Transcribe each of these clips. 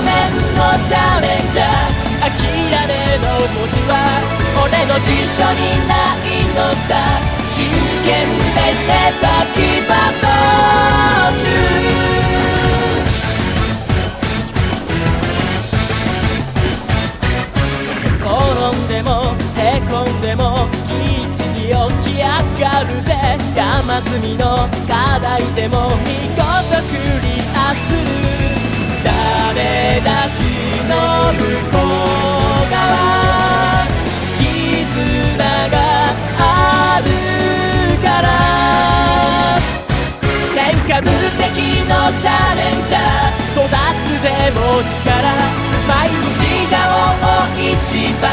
チャレンジャー諦めの文字は俺の辞書にないのさ真剣でステッパキバト中転んでもへこんでもきっちり起き上がるぜ山積みの課題でも見事ク無敵のチャレンジャー。育つぜ文字から毎日が大一番。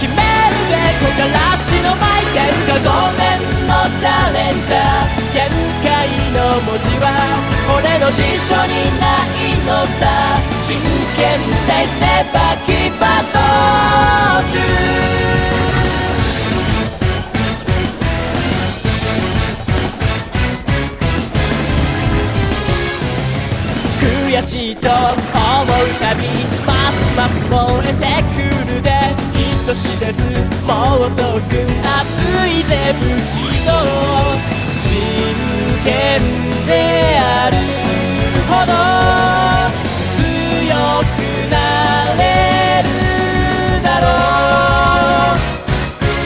決めるぜ木枯らしのマイケルがごめんのチャレンジャー。限界の文字は俺の辞書にないのさ。真剣でステッしいと思うたびますます燃えてく。るぜ人知れずもっとく。熱いぜ武士の真剣であるほど強く。なれるだろう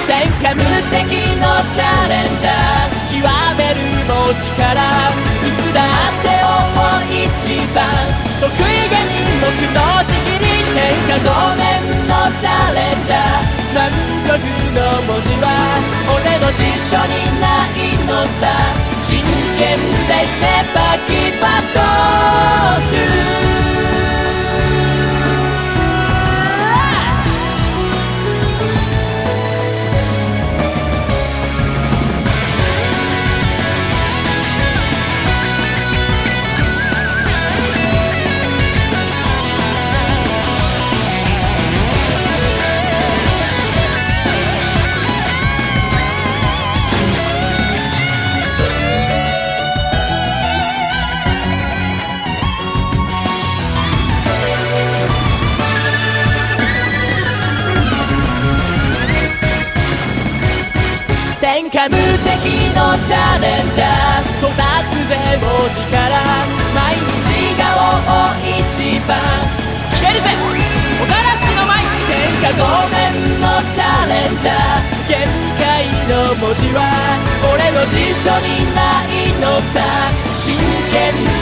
天下無敵のチャレンジャー極める文字に僕の仕切り天下ご天下無敵のチャレンジャー育つぜ文字から毎日が大一番。消えるぜ。木枯らしの舞天下ごめんのチャレンジャー。限界の文字は俺の辞書にないのさ。真剣に